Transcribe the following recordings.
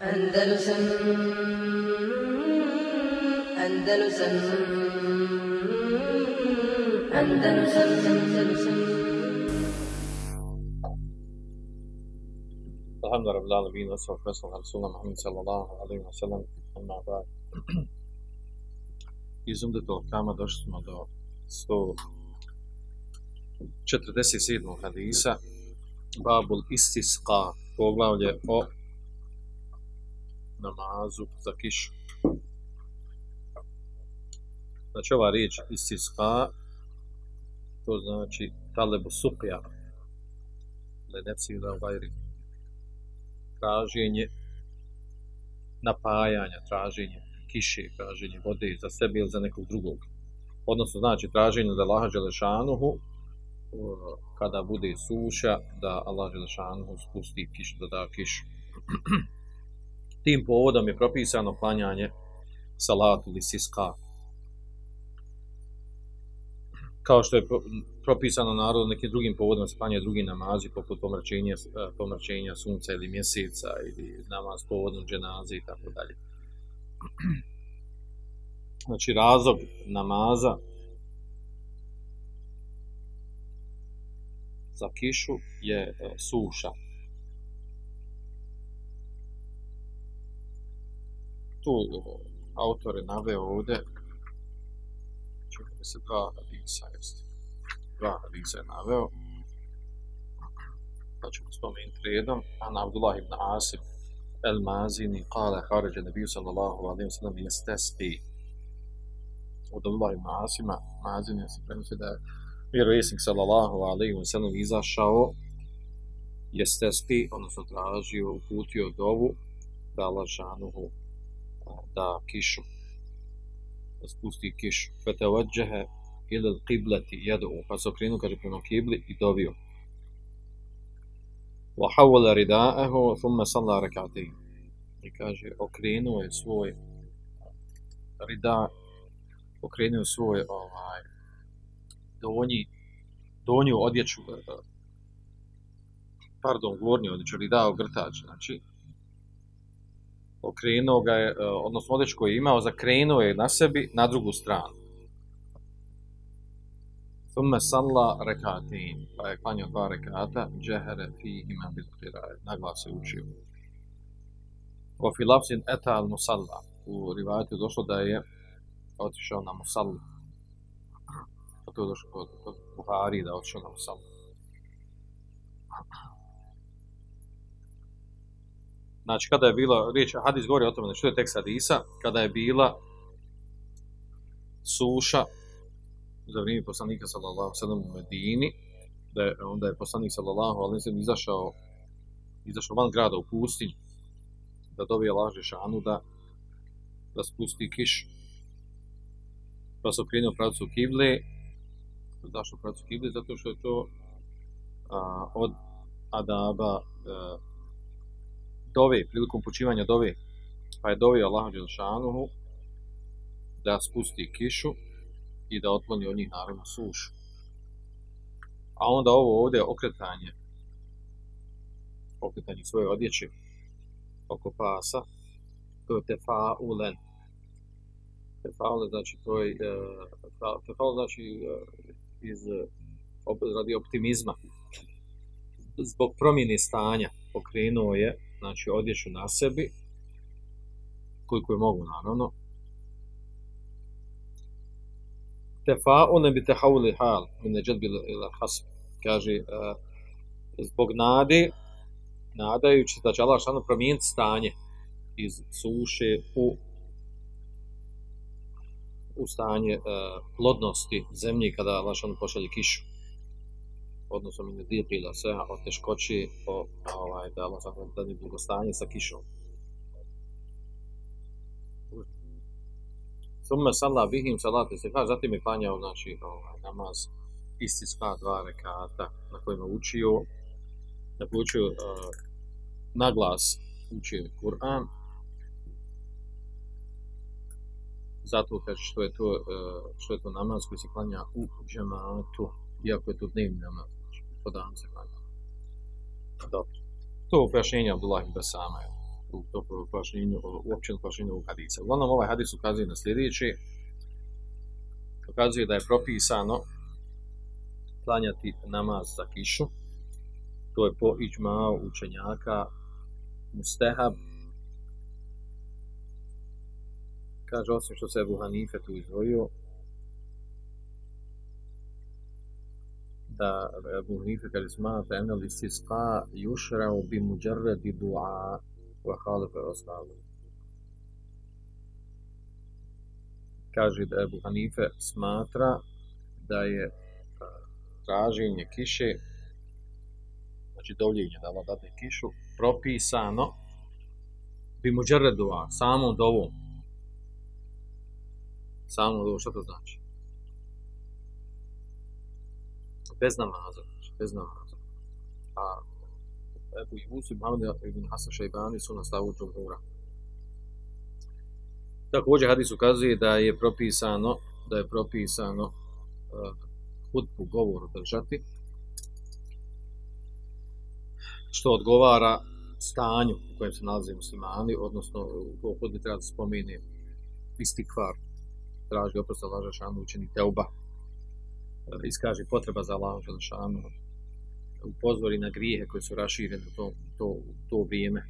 Andalusam Andalusam Andalusam Andalusam. Rabbil alamin wa sallallahu ala rasulina Muhammad sallallahu alaihi wa sallam. Amma ba'd. Iz umdetog kama došli smo do 147. hadisa. Babul istisqa poglavlje o namazu za kišu znači ova riječ istisqa to znači talebu suqja leneci da vajri traženje napajanja, traženje kiše, traženje vode za sebe ili za nekog drugog. Odnosno znači traženje da Allah Đelešanuhu kada bude suša, da Allah Đelešanuhu spusti kišu, da da kišu. Tim povodom je propisano klanjanje salatu ili siska. Kao što je propisano narodu nekim drugim povodom se klanja drugi namazi, poput pomračenja, pomračenja sunca ili mjeseca ili namaz povodom dženaze i tako dalje. Znači razlog namaza za kišu je suša. Tu autor je naveo ovdje čini se dva hadisa jeste. Dva hadisa je naveo. Pa ćemo spomenuti redom. An Abdullah ibn Asim el Mazini kale haređe nebiju sallallahu alaihi wa sallam jestesqi. Od Abdullah ibn Asima Mazini se prenosi da je vjerovjesnik sallallahu alaihi wa sallam izašao jestesqi, odnosno tražio, uputio dovu da Allah šanuhu da kišu da spusti kišu. Fetevadžehe ili qiblati jedu, pa se okrenu, kaže, prema kibli i dovio. Wa hawala rida'ahu, thumma salla rakati. I kaže, okrenuo je svoj rida, okrenuo svoj ovaj, donji, donju odjeću, pardon, gornju odjeću, rida ogrtač, znači, okrenuo ga je, odnosno odeć koji je imao, zakrenuo je na sebi na drugu stranu. Thumme salla rekatin, pa je klanio dva rekata, džehere fi ima bil qiraje, naglas je učio. O fi lafzin eta al musalla, u rivajetu došlo da je otišao na musallu. Pa to je došlo kod, Buhari da je otišao na musallu. Znači, kada je bila riječ, hadis govori o tome, što je tekst hadisa, kada je bila suša za vrijeme poslanika sallallahu sallam u Medini, da je, onda je poslanik sallallahu sallam izašao, izašao van grada u pustinju, da dobije laže šanu da, da spusti kiš. Pa se okrenuo pravcu kible, zašto pravcu kible? Zato što je to a, od adaba a, dove, prilikom počivanja dove, pa je dovio Allah Đelšanuhu da spusti kišu i da otkloni od njih naravno sušu. A onda ovo ovdje okretanje, okretanje svoje odjeće oko pasa, to je tefaulen. Tefaulen znači to je, tefaulen znači iz, radi optimizma. Zbog promjene stanja pokrenuo je znači odjeću na sebi, koliko je mogu naravno. Tefa'une bi tehawli hal, min neđed bil ila hasb. Kaže, uh, zbog nade, nadajući da će Allah šano promijeniti stanje iz suše u u stanje uh, plodnosti zemlje kada Allah šano pošalje kišu odnosno mi ne dijepila sve od teškoći po, ovaj, da Allah sam da ni blagostanje sa kišom. Summe salla bihim salati se kaže, zatim je klanjao znači, ovaj, namaz isti sva dva rekata na kojima učio, da bi učio uh, naglas učio Kur'an, zato kaže što je to, uh, što je to namaz koji se klanja u džematu, iako je to dnevni namaz po dan se klanja. Dobro. To je pojašnjenje Abdullah ibn Basama. u to pojašnjenju, uopćeno pojašnjenju ovog hadisa. Uglavnom, ovaj hadis ukazuje na sljedeće. Ukazuje da je propisano klanjati namaz za kišu. To je po iđmao učenjaka mustehab. Kaže, osim što se Ebu Hanife tu izdvojio, kaže smatra ena li sisqa yušra'u bi mujarradi du'a wa khalifa ashabu. Kaže da Ebu Hanife smatra da je traženje kiše, znači dovljenje da Allah dade kišu, propisano bi mujarrad du'a, samom dovom. Samom dovom, što to znači? Bez namaza, znači bez namaza. A Ebu Yusuf, Muhammed ibn Hasan Šajbani su na stavu džumhura. Također hadis ukazuje da je propisano da je propisano uh, hutbu govoru držati što odgovara stanju u kojem se nalaze muslimani, odnosno u hudbi treba da spomeni istikvar, traži oprost Allaha šanu teuba, iskaže potreba za Allahom Želešanu, upozori na grijehe koje su raširene u to, to, to vrijeme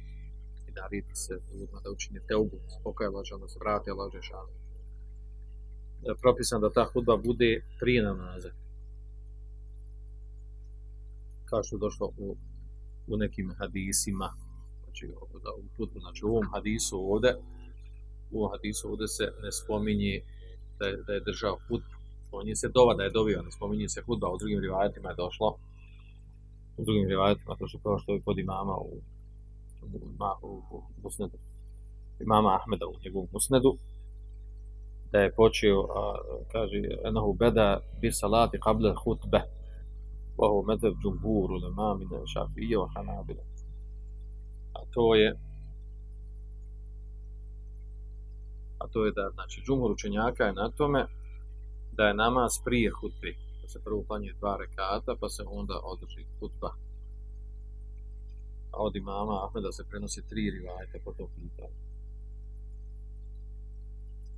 i naredi se ljudima da učine teubu, spokaje Allah da se Allah Želešanu. Propisan da ta hudba bude prije namaza. Kao što je došlo u, u nekim hadisima, znači, u, hudbu, znači u ovom hadisu ovdje, u ovom hadisu ovdje se ne spominje da je, da je držao hudbu, spominje se dova da je dovio, ne spominje se hudba, u drugim rivajetima je došlo, u drugim rivajetima, to što kao što je kod imama u, u, u, u musnedu, imama Ahmeda u njegovom musnedu, da je počeo, a, kaže, enahu beda bi salati qabla hutbe, wa hu medheb džumburu lema mine šafije wa hanabila. A to je, a to je da, znači, džumhur učenjaka je na tome da je namaz prije hutbe, da se prvo klanje dva rekata, pa se onda održi hutba. A od imama Ahmeda se prenosi tri rivajte po tom pitanju.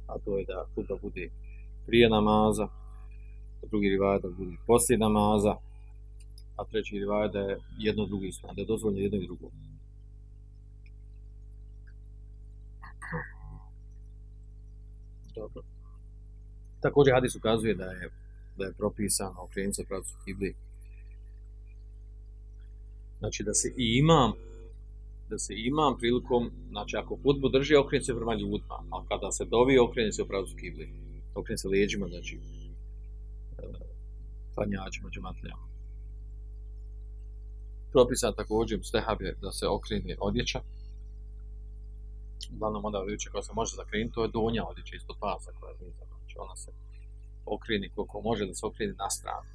A to je da hutba bude prije namaza, drugi rivaj da bude poslije namaza, a treći rivaj da je jedno drugi islam, da je dozvoljeno jedno i drugo. Dobro. Također hadis ukazuje da je, da je propisano okrenuti se pravcu kibli. Znači da se i imam da se imam prilikom, znači ako hudbu drži, okrene se prema ljudima, a kada se dovi, okrene se u pravcu kibli. Okrene se leđima, znači klanjačima, džematljama. Propisan također stehab je da se okrene odjeća. Uglavnom onda odjeća koja se može zakrenuti, to je donja odjeća ispod pasa koja je znači ona se okreni koliko može da se okreni na stranu.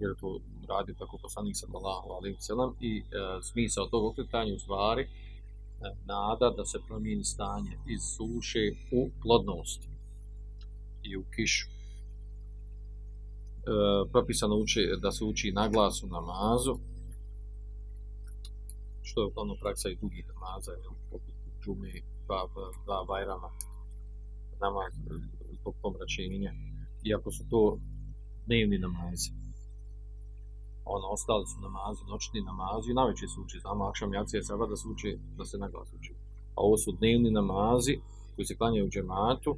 Jer to radi tako poslanik sallallahu alaihi sallam i e, smisao tog okretanja u stvari e, nada da se promijeni stanje iz suše u plodnost i u kišu. E, propisano uči, da se uči na glasu namazu, što je uglavnom praksa i drugih namaza, poput džume, dva, dva bajrama, namaz zbog pomračenja, iako su to dnevni namazi. Ono, ostali su namazi, noćni namazi, i najveće se uči, znamo, akšam jacija saba da se uči, da se naglas uči. A ovo su dnevni namazi koji se klanjaju u džematu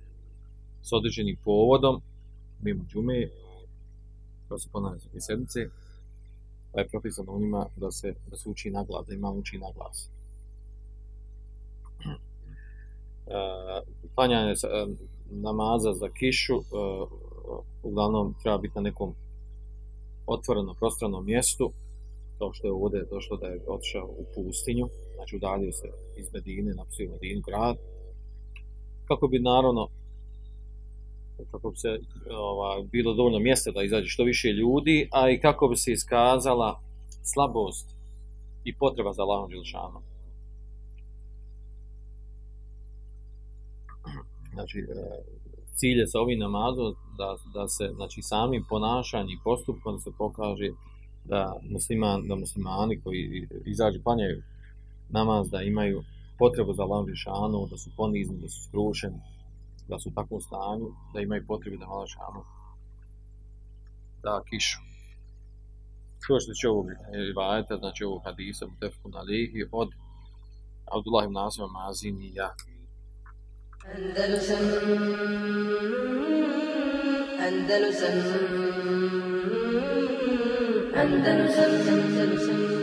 s određenim povodom, mimo džume, kao se ponavlja za sedmice, pa je propisano u njima da se, da se uči na glas, da ima uči na glas. Klanjanje uh, namaza za kišu uh, uglavnom treba biti na nekom otvorenom, prostranom mjestu to što je ovdje došlo da je otišao u pustinju znači udaljio se iz Medine napustio Medinu grad kako bi naravno kako bi se ova, bilo dovoljno mjesta da izađe što više ljudi, a i kako bi se iskazala slabost i potreba za Allahom Đelšanom. Znači, e, cilje sa ovim namazom da, da se znači, samim ponašanjem i postupkom se pokaže da, musliman, da muslimani koji izađu klanjaju namaz, da imaju potrebu za Allahom da su ponizni, da su skrušeni, da su u takvom stanju, da imaju potrebu da malo Žešanu da kišu. Što što će ovog rivajeta, znači ovog hadisa, Mutefku od Abdullah ibn Asima Mazinija. Andalusam Andalusam Andalusam Andalusam